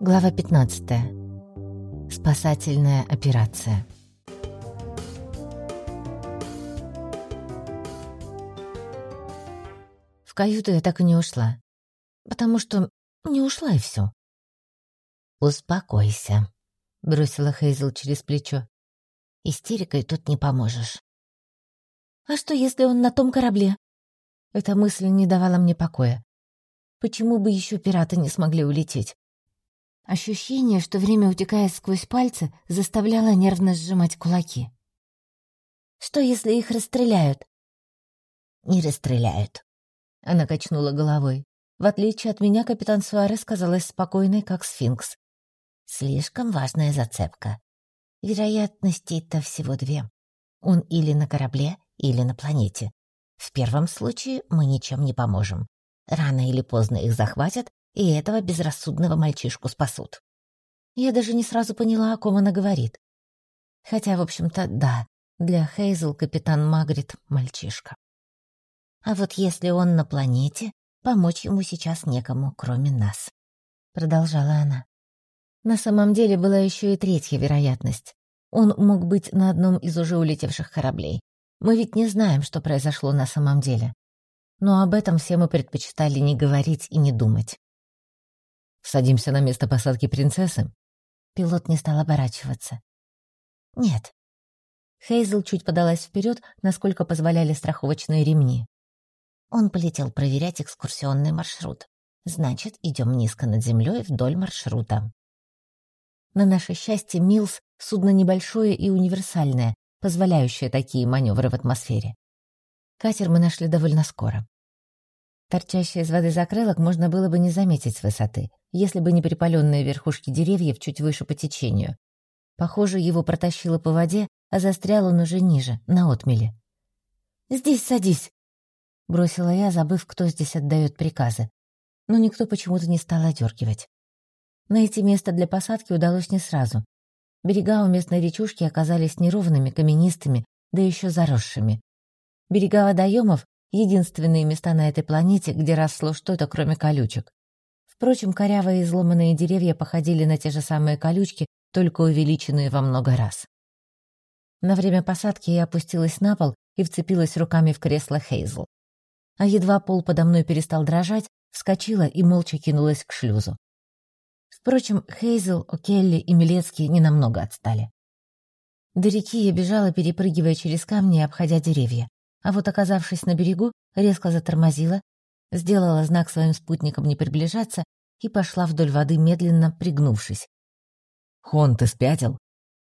Глава 15. Спасательная операция. В каюту я так и не ушла. Потому что не ушла и все. «Успокойся», — бросила Хейзел через плечо. «Истерикой тут не поможешь». «А что, если он на том корабле?» Эта мысль не давала мне покоя. Почему бы еще пираты не смогли улететь? Ощущение, что время утекает сквозь пальцы, заставляло нервно сжимать кулаки. «Что, если их расстреляют?» «Не расстреляют», — она качнула головой. В отличие от меня, капитан Суарес казалась спокойной, как сфинкс. «Слишком важная зацепка. Вероятностей-то всего две. Он или на корабле, или на планете. В первом случае мы ничем не поможем. Рано или поздно их захватят, и этого безрассудного мальчишку спасут. Я даже не сразу поняла, о ком она говорит. Хотя, в общем-то, да, для Хейзел капитан Магрит — мальчишка. А вот если он на планете, помочь ему сейчас некому, кроме нас. Продолжала она. На самом деле была еще и третья вероятность. Он мог быть на одном из уже улетевших кораблей. Мы ведь не знаем, что произошло на самом деле. Но об этом все мы предпочитали не говорить и не думать. «Садимся на место посадки принцессы?» Пилот не стал оборачиваться. «Нет». Хейзел чуть подалась вперед, насколько позволяли страховочные ремни. Он полетел проверять экскурсионный маршрут. Значит, идем низко над землей вдоль маршрута. На наше счастье, Милс — судно небольшое и универсальное, позволяющее такие маневры в атмосфере. Катер мы нашли довольно скоро. Торчащий из воды закрылок можно было бы не заметить с высоты, если бы не припаленные верхушки деревьев чуть выше по течению. Похоже, его протащило по воде, а застрял он уже ниже, на отмеле. «Здесь садись!» — бросила я, забыв, кто здесь отдает приказы. Но никто почему-то не стал одергивать. Найти место для посадки удалось не сразу. Берега у местной речушки оказались неровными, каменистыми, да еще заросшими. Берега водоемов — единственные места на этой планете, где росло что-то, кроме колючек. Впрочем, корявые изломанные деревья походили на те же самые колючки, только увеличенные во много раз. На время посадки я опустилась на пол и вцепилась руками в кресло Хейзл. А едва пол подо мной перестал дрожать, вскочила и молча кинулась к шлюзу. Впрочем, Хейзел, О'Келли и Милецкий ненамного отстали. До реки я бежала, перепрыгивая через камни и обходя деревья. А вот оказавшись на берегу, резко затормозила, сделала знак своим спутникам не приближаться и пошла вдоль воды, медленно пригнувшись. «Хон, ты спятил?»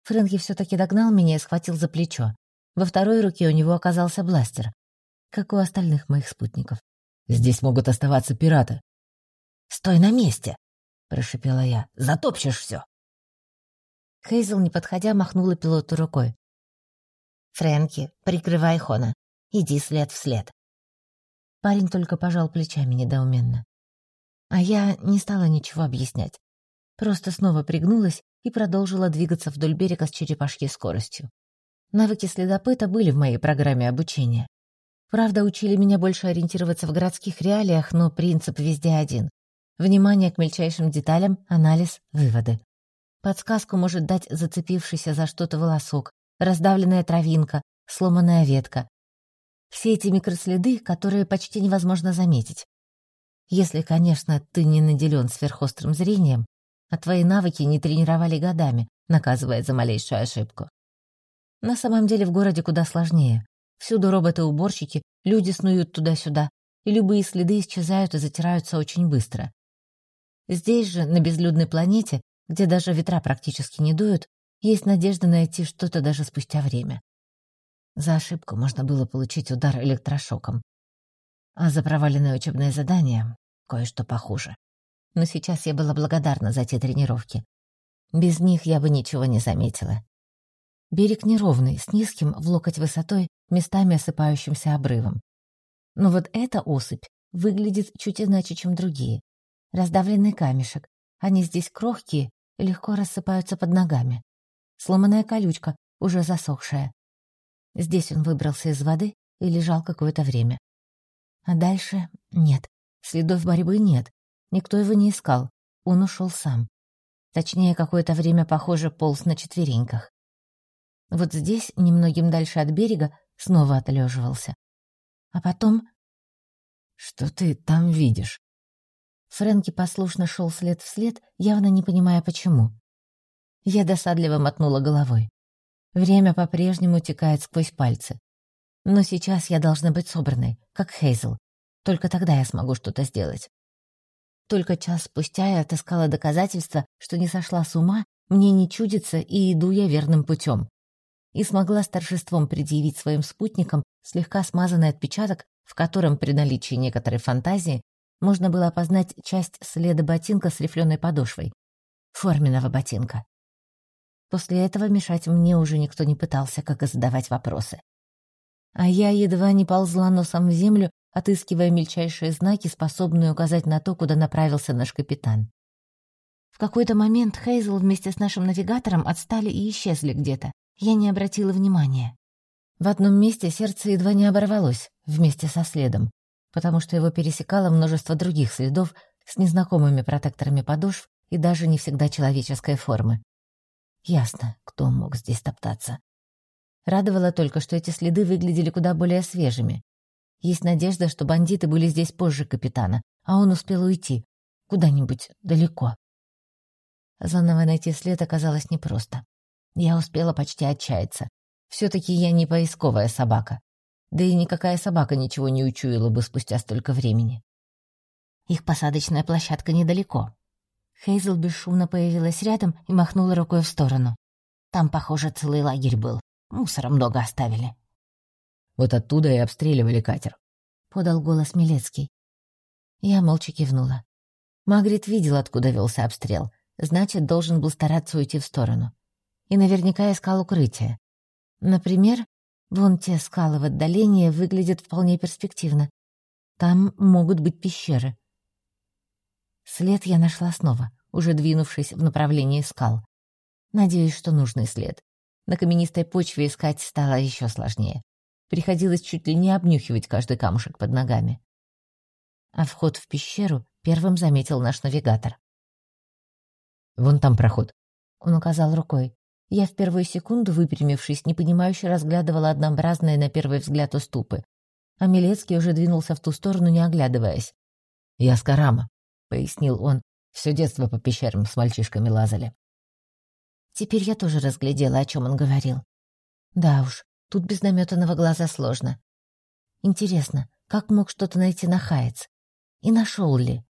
Фрэнки все-таки догнал меня и схватил за плечо. Во второй руке у него оказался бластер, как у остальных моих спутников. «Здесь могут оставаться пираты». «Стой на месте!» прошипела я. «Затопчешь все!» Хейзел, не подходя, махнула пилоту рукой. «Фрэнки, прикрывай Хона. Иди след в след». Парень только пожал плечами недоуменно. А я не стала ничего объяснять. Просто снова пригнулась и продолжила двигаться вдоль берега с черепашьей скоростью. Навыки следопыта были в моей программе обучения. Правда, учили меня больше ориентироваться в городских реалиях, но принцип везде один. Внимание к мельчайшим деталям, анализ, выводы. Подсказку может дать зацепившийся за что-то волосок, раздавленная травинка, сломанная ветка. Все эти микроследы, которые почти невозможно заметить. Если, конечно, ты не наделен сверхострым зрением, а твои навыки не тренировали годами, наказывая за малейшую ошибку. На самом деле в городе куда сложнее. Всюду роботы-уборщики, люди снуют туда-сюда, и любые следы исчезают и затираются очень быстро. Здесь же, на безлюдной планете, где даже ветра практически не дуют, есть надежда найти что-то даже спустя время. За ошибку можно было получить удар электрошоком. А за проваленное учебное задание — кое-что похуже. Но сейчас я была благодарна за те тренировки. Без них я бы ничего не заметила. Берег неровный, с низким в локоть высотой, местами осыпающимся обрывом. Но вот эта осыпь выглядит чуть иначе, чем другие раздавленный камешек. Они здесь крохкие и легко рассыпаются под ногами. Сломанная колючка, уже засохшая. Здесь он выбрался из воды и лежал какое-то время. А дальше нет, следов борьбы нет. Никто его не искал. Он ушел сам. Точнее, какое-то время, похоже, полз на четвереньках. Вот здесь, немногим дальше от берега, снова отлеживался. А потом... «Что ты там видишь?» Фрэнки послушно шел след в след, явно не понимая, почему. Я досадливо мотнула головой. Время по-прежнему текает сквозь пальцы. Но сейчас я должна быть собранной, как Хейзел. Только тогда я смогу что-то сделать. Только час спустя я отыскала доказательства, что не сошла с ума, мне не чудится и иду я верным путем. И смогла с торжеством предъявить своим спутникам слегка смазанный отпечаток, в котором при наличии некоторой фантазии можно было опознать часть следа ботинка с рифленой подошвой. Форменного ботинка. После этого мешать мне уже никто не пытался, как и задавать вопросы. А я едва не ползла носом в землю, отыскивая мельчайшие знаки, способные указать на то, куда направился наш капитан. В какой-то момент Хейзел вместе с нашим навигатором отстали и исчезли где-то. Я не обратила внимания. В одном месте сердце едва не оборвалось, вместе со следом потому что его пересекало множество других следов с незнакомыми протекторами подошв и даже не всегда человеческой формы. Ясно, кто мог здесь топтаться. Радовало только, что эти следы выглядели куда более свежими. Есть надежда, что бандиты были здесь позже капитана, а он успел уйти. Куда-нибудь далеко. Заново найти след оказалось непросто. Я успела почти отчаяться. все таки я не поисковая собака. Да и никакая собака ничего не учуяла бы спустя столько времени. Их посадочная площадка недалеко. Хейзел бесшумно появилась рядом и махнула рукой в сторону. Там, похоже, целый лагерь был. Мусора много оставили. Вот оттуда и обстреливали катер. Подал голос Милецкий. Я молча кивнула. Магрит видел, откуда велся обстрел. Значит, должен был стараться уйти в сторону. И наверняка искал укрытие. Например, Вон те скалы в отдалении выглядят вполне перспективно. Там могут быть пещеры. След я нашла снова, уже двинувшись в направлении скал. Надеюсь, что нужный след. На каменистой почве искать стало еще сложнее. Приходилось чуть ли не обнюхивать каждый камушек под ногами. А вход в пещеру первым заметил наш навигатор. «Вон там проход», — он указал рукой. Я в первую секунду, выпрямившись, непонимающе разглядывала однообразные на первый взгляд уступы. А Милецкий уже двинулся в ту сторону, не оглядываясь. «Я с Карама», — пояснил он. «Все детство по пещерам с мальчишками лазали». Теперь я тоже разглядела, о чем он говорил. Да уж, тут без наметанного глаза сложно. Интересно, как мог что-то найти на Хаец? И нашел ли?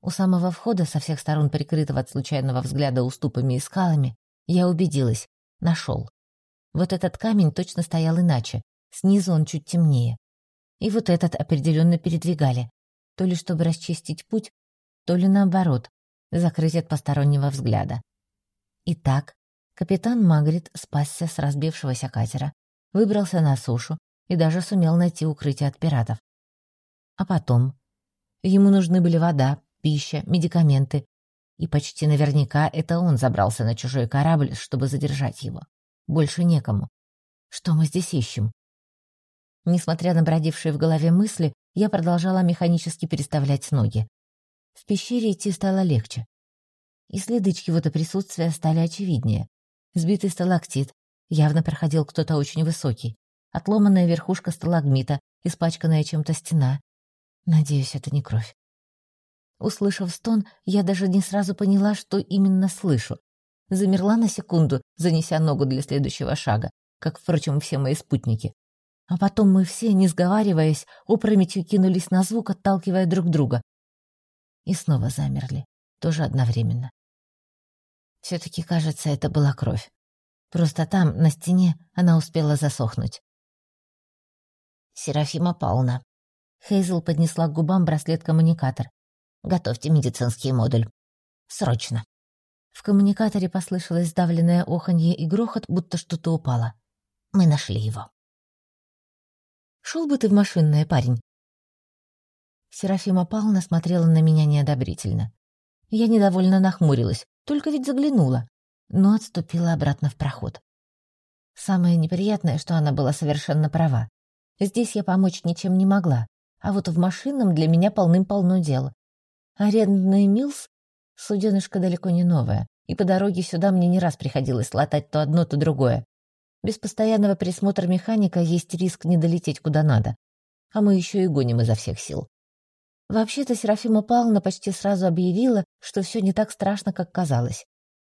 У самого входа, со всех сторон прикрытого от случайного взгляда уступами и скалами, я убедилась. Нашел. Вот этот камень точно стоял иначе. Снизу он чуть темнее. И вот этот определенно передвигали. То ли чтобы расчистить путь, то ли наоборот, закрыть от постороннего взгляда. Итак, капитан Магрит спасся с разбившегося катера, выбрался на сушу и даже сумел найти укрытие от пиратов. А потом? Ему нужны были вода, пища, медикаменты и почти наверняка это он забрался на чужой корабль, чтобы задержать его. Больше некому. Что мы здесь ищем? Несмотря на бродившие в голове мысли, я продолжала механически переставлять ноги. В пещере идти стало легче. И следы чьего-то присутствия стали очевиднее. Сбитый сталактит, явно проходил кто-то очень высокий. Отломанная верхушка сталагмита, испачканная чем-то стена. Надеюсь, это не кровь. Услышав стон, я даже не сразу поняла, что именно слышу. Замерла на секунду, занеся ногу для следующего шага, как, впрочем, все мои спутники. А потом мы все, не сговариваясь, опрометью кинулись на звук, отталкивая друг друга. И снова замерли, тоже одновременно. Все-таки, кажется, это была кровь. Просто там, на стене, она успела засохнуть. «Серафима Павловна». Хейзел поднесла к губам браслет-коммуникатор. Готовьте медицинский модуль. Срочно. В коммуникаторе послышалось сдавленное оханье и грохот, будто что-то упало. Мы нашли его. Шел бы ты в машинное, парень. Серафима Павловна смотрела на меня неодобрительно. Я недовольно нахмурилась, только ведь заглянула, но отступила обратно в проход. Самое неприятное, что она была совершенно права. Здесь я помочь ничем не могла, а вот в машинном для меня полным-полно дел. Арендный Милс — суденышко далеко не новое, и по дороге сюда мне не раз приходилось латать то одно, то другое. Без постоянного присмотра механика есть риск не долететь куда надо. А мы еще и гоним изо всех сил. Вообще-то Серафима Павловна почти сразу объявила, что все не так страшно, как казалось.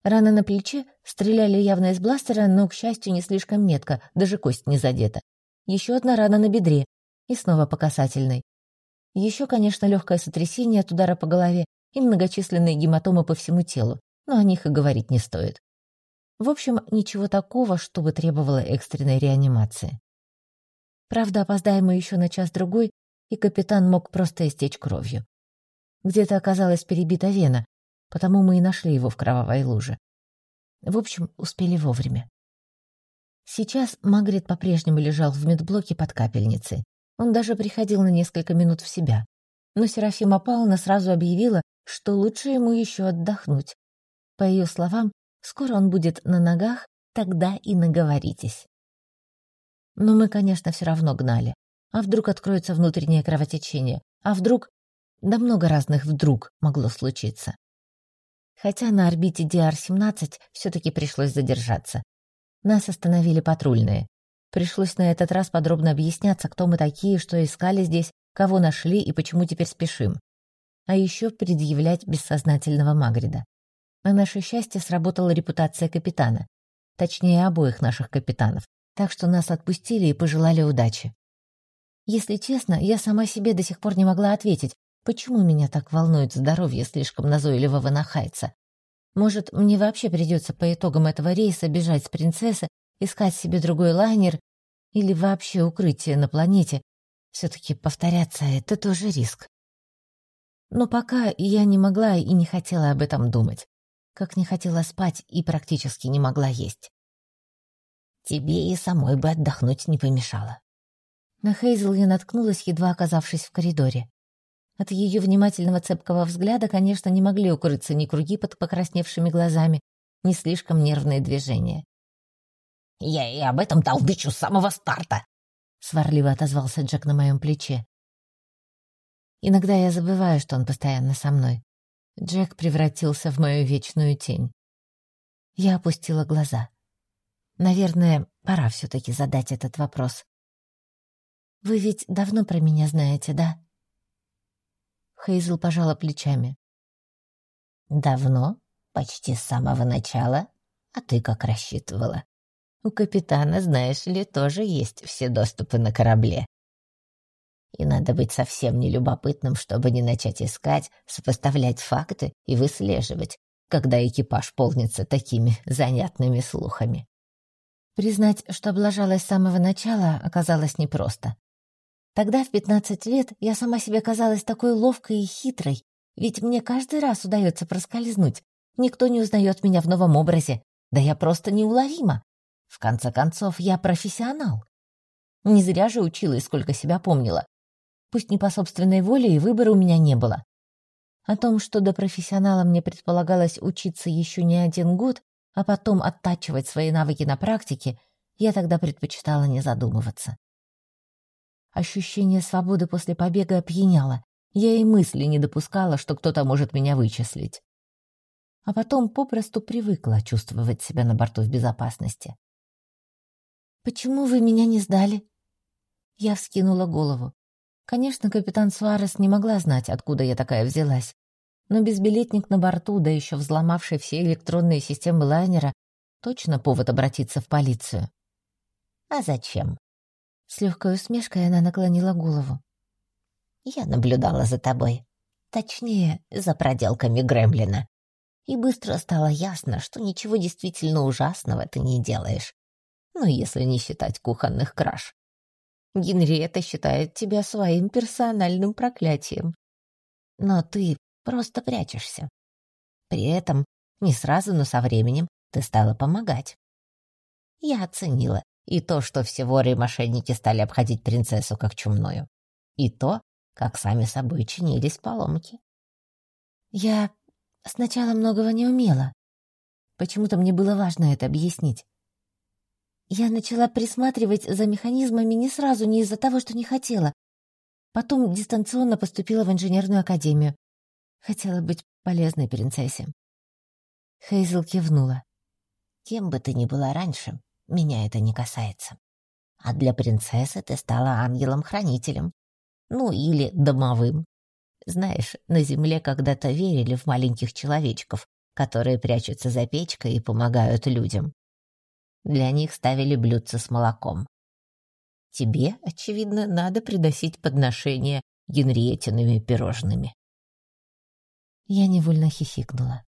Раны на плече стреляли явно из бластера, но, к счастью, не слишком метко, даже кость не задета. Еще одна рана на бедре, и снова по касательной. Еще, конечно, легкое сотрясение от удара по голове и многочисленные гематомы по всему телу, но о них и говорить не стоит. В общем, ничего такого, чтобы требовало экстренной реанимации. Правда, опоздаем мы еще на час-другой, и капитан мог просто истечь кровью. Где-то оказалась перебита вена, потому мы и нашли его в кровавой луже. В общем, успели вовремя. Сейчас Магрит по-прежнему лежал в медблоке под капельницей. Он даже приходил на несколько минут в себя. Но Серафима Павловна сразу объявила, что лучше ему еще отдохнуть. По ее словам, скоро он будет на ногах, тогда и наговоритесь. Но мы, конечно, все равно гнали. А вдруг откроется внутреннее кровотечение? А вдруг... Да много разных «вдруг» могло случиться. Хотя на орбите DR-17 все-таки пришлось задержаться. Нас остановили патрульные. Пришлось на этот раз подробно объясняться, кто мы такие, что искали здесь, кого нашли и почему теперь спешим. А еще предъявлять бессознательного Магрида. На наше счастье сработала репутация капитана. Точнее, обоих наших капитанов. Так что нас отпустили и пожелали удачи. Если честно, я сама себе до сих пор не могла ответить, почему меня так волнует здоровье слишком назойливого нахайца. Может, мне вообще придется по итогам этого рейса бежать с принцессы, искать себе другой лайнер или вообще укрытие на планете. Все-таки повторяться — это тоже риск. Но пока я не могла и не хотела об этом думать. Как не хотела спать и практически не могла есть. Тебе и самой бы отдохнуть не помешало. На Хейзел я наткнулась, едва оказавшись в коридоре. От ее внимательного цепкого взгляда, конечно, не могли укрыться ни круги под покрасневшими глазами, ни слишком нервные движения. «Я и об этом толдычу с самого старта!» — сварливо отозвался Джек на моем плече. Иногда я забываю, что он постоянно со мной. Джек превратился в мою вечную тень. Я опустила глаза. Наверное, пора все-таки задать этот вопрос. «Вы ведь давно про меня знаете, да?» Хейзл пожала плечами. «Давно? Почти с самого начала? А ты как рассчитывала? У капитана, знаешь ли, тоже есть все доступы на корабле. И надо быть совсем нелюбопытным, чтобы не начать искать, сопоставлять факты и выслеживать, когда экипаж полнится такими занятными слухами. Признать, что облажалась с самого начала, оказалось непросто. Тогда, в пятнадцать лет, я сама себе казалась такой ловкой и хитрой, ведь мне каждый раз удается проскользнуть. Никто не узнает меня в новом образе. Да я просто неуловима. В конце концов, я профессионал. Не зря же училась, сколько себя помнила. Пусть не по собственной воле, и выбора у меня не было. О том, что до профессионала мне предполагалось учиться еще не один год, а потом оттачивать свои навыки на практике, я тогда предпочитала не задумываться. Ощущение свободы после побега опьяняло. Я и мысли не допускала, что кто-то может меня вычислить. А потом попросту привыкла чувствовать себя на борту в безопасности. «Почему вы меня не сдали?» Я вскинула голову. Конечно, капитан Суарес не могла знать, откуда я такая взялась. Но безбилетник на борту, да еще взломавший все электронные системы лайнера, точно повод обратиться в полицию. «А зачем?» С легкой усмешкой она наклонила голову. «Я наблюдала за тобой. Точнее, за проделками Гремлина. И быстро стало ясно, что ничего действительно ужасного ты не делаешь. Ну, если не считать кухонных краж. Генриетта считает тебя своим персональным проклятием. Но ты просто прячешься. При этом не сразу, но со временем ты стала помогать. Я оценила и то, что все воры и мошенники стали обходить принцессу как чумную. И то, как сами собой чинились поломки. Я сначала многого не умела. Почему-то мне было важно это объяснить. Я начала присматривать за механизмами не сразу, не из-за того, что не хотела. Потом дистанционно поступила в инженерную академию. Хотела быть полезной принцессе. Хейзел кивнула. Кем бы ты ни была раньше, меня это не касается. А для принцессы ты стала ангелом-хранителем. Ну, или домовым. Знаешь, на земле когда-то верили в маленьких человечков, которые прячутся за печкой и помогают людям. Для них ставили блюдца с молоком. Тебе, очевидно, надо приносить подношения Генриетиными пирожными. Я невольно хихикнула.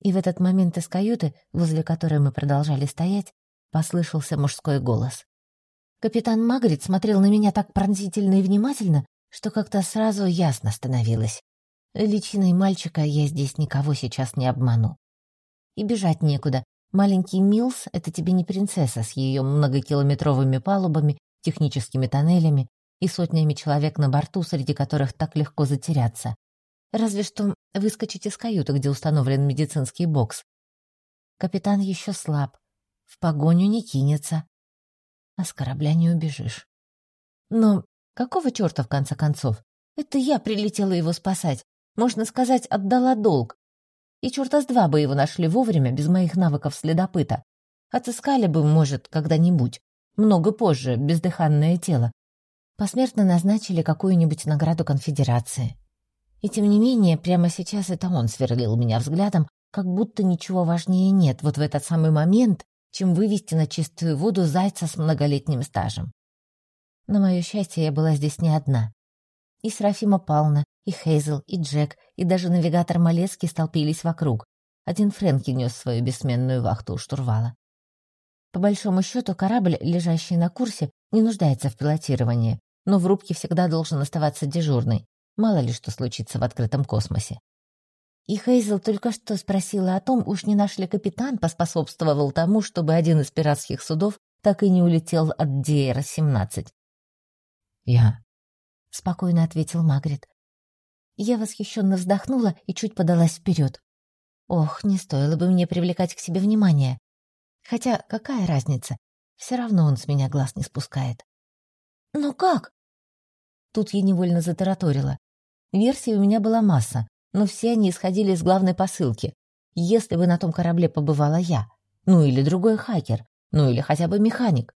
И в этот момент из каюты, возле которой мы продолжали стоять, послышался мужской голос. Капитан Магрит смотрел на меня так пронзительно и внимательно, что как-то сразу ясно становилось. Личиной мальчика я здесь никого сейчас не обману. И бежать некуда. Маленький Милс — это тебе не принцесса с ее многокилометровыми палубами, техническими тоннелями и сотнями человек на борту, среди которых так легко затеряться. Разве что выскочить из каюты, где установлен медицинский бокс. Капитан еще слаб, в погоню не кинется, а с корабля не убежишь. Но какого черта, в конце концов? Это я прилетела его спасать. Можно сказать, отдала долг. И черта с два бы его нашли вовремя, без моих навыков следопыта. Отыскали бы, может, когда-нибудь. Много позже, бездыханное тело. Посмертно назначили какую-нибудь награду конфедерации. И тем не менее, прямо сейчас это он сверлил меня взглядом, как будто ничего важнее нет вот в этот самый момент, чем вывести на чистую воду зайца с многолетним стажем. На мое счастье, я была здесь не одна. И Серафима Павловна, и Хейзел, и Джек, и даже навигатор Малецкий столпились вокруг. Один Фрэнки нес свою бессменную вахту у штурвала. По большому счету, корабль, лежащий на курсе, не нуждается в пилотировании, но в рубке всегда должен оставаться дежурный, Мало ли что случится в открытом космосе. И Хейзел только что спросила о том, уж не наш ли капитан поспособствовал тому, чтобы один из пиратских судов так и не улетел от Диэра-17. «Я», — спокойно ответил Магрит. Я восхищенно вздохнула и чуть подалась вперед. Ох, не стоило бы мне привлекать к себе внимание. Хотя какая разница? Все равно он с меня глаз не спускает. «Но как?» Тут я невольно затараторила. Версий у меня была масса, но все они исходили из главной посылки. Если бы на том корабле побывала я, ну или другой хакер, ну или хотя бы механик.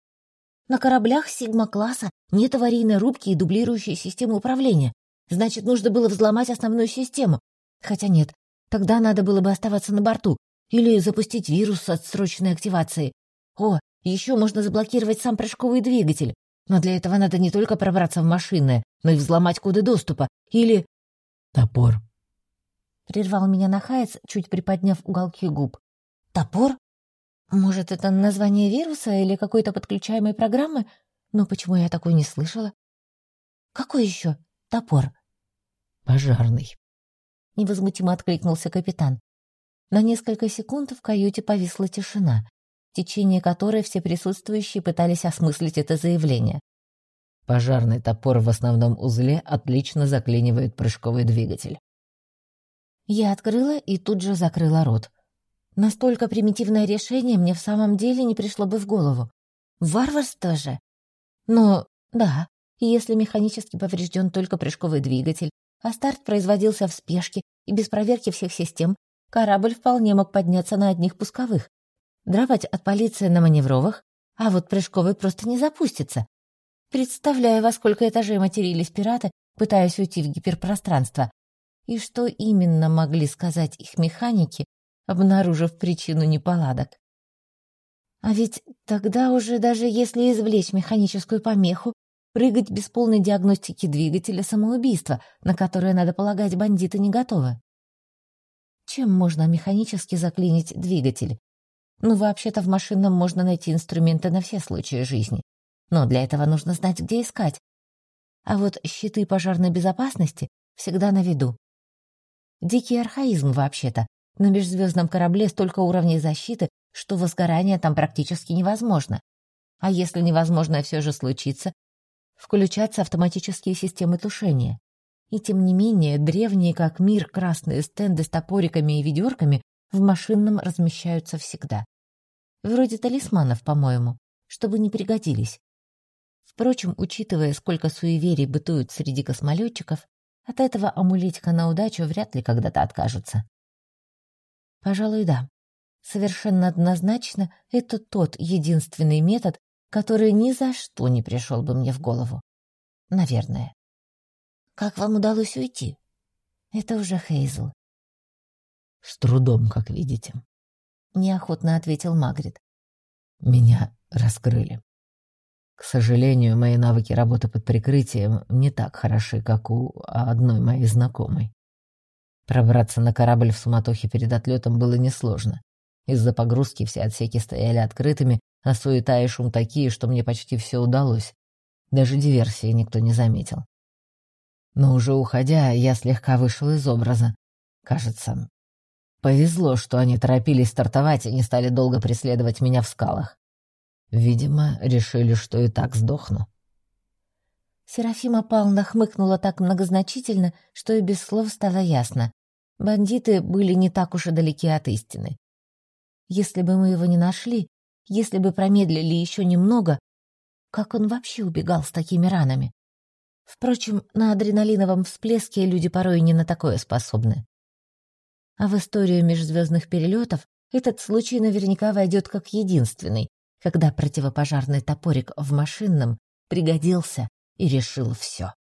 На кораблях Сигма-класса нет аварийной рубки и дублирующей системы управления. Значит, нужно было взломать основную систему. Хотя нет, тогда надо было бы оставаться на борту или запустить вирус с отсроченной активацией. О, еще можно заблокировать сам прыжковый двигатель. Но для этого надо не только пробраться в машинное, но и взломать коды доступа. Или... Топор. Прервал меня нахаец, чуть приподняв уголки губ. Топор? Может, это название вируса или какой-то подключаемой программы? Но почему я такой не слышала? Какой еще топор? Пожарный. Невозмутимо откликнулся капитан. На несколько секунд в каюте повисла тишина течение которой все присутствующие пытались осмыслить это заявление. Пожарный топор в основном узле отлично заклинивает прыжковый двигатель. Я открыла и тут же закрыла рот. Настолько примитивное решение мне в самом деле не пришло бы в голову. Варварство же. Но, да, если механически поврежден только прыжковый двигатель, а старт производился в спешке и без проверки всех систем, корабль вполне мог подняться на одних пусковых. Дровать от полиции на маневровых, а вот прыжковый просто не запустится. Представляю, во сколько этажей матерились пираты, пытаясь уйти в гиперпространство. И что именно могли сказать их механики, обнаружив причину неполадок. А ведь тогда уже даже если извлечь механическую помеху, прыгать без полной диагностики двигателя самоубийства, на которое, надо полагать, бандиты не готовы. Чем можно механически заклинить двигатель? Ну, вообще-то в машинном можно найти инструменты на все случаи жизни. Но для этого нужно знать, где искать. А вот щиты пожарной безопасности всегда на виду. Дикий архаизм вообще-то. На межзвездном корабле столько уровней защиты, что возгорание там практически невозможно. А если невозможное все же случится, включаться автоматические системы тушения. И тем не менее, древние как мир красные стенды с топориками и ведерками в машинном размещаются всегда. Вроде талисманов, по-моему, чтобы не пригодились. Впрочем, учитывая, сколько суеверий бытуют среди космолетчиков, От этого амулетика на удачу вряд ли когда-то откажутся. Пожалуй, да. Совершенно однозначно, это тот единственный метод, который ни за что не пришел бы мне в голову. Наверное. Как вам удалось уйти? Это уже Хейзл. С трудом, как видите. Неохотно ответил Магрит. Меня раскрыли. К сожалению, мои навыки работы под прикрытием не так хороши, как у одной моей знакомой. Пробраться на корабль в суматохе перед отлетом было несложно. Из-за погрузки все отсеки стояли открытыми, а суета и шум такие, что мне почти все удалось. Даже диверсии никто не заметил. Но уже уходя, я слегка вышел из образа. Кажется, повезло, что они торопились стартовать и не стали долго преследовать меня в скалах. Видимо, решили, что и так сдохну. Серафима Павловна хмыкнула так многозначительно, что и без слов стало ясно. Бандиты были не так уж и далеки от истины. Если бы мы его не нашли, если бы промедлили еще немного, как он вообще убегал с такими ранами? Впрочем, на адреналиновом всплеске люди порой не на такое способны. А в историю межзвездных перелетов этот случай наверняка войдет как единственный, когда противопожарный топорик в машинном пригодился и решил все.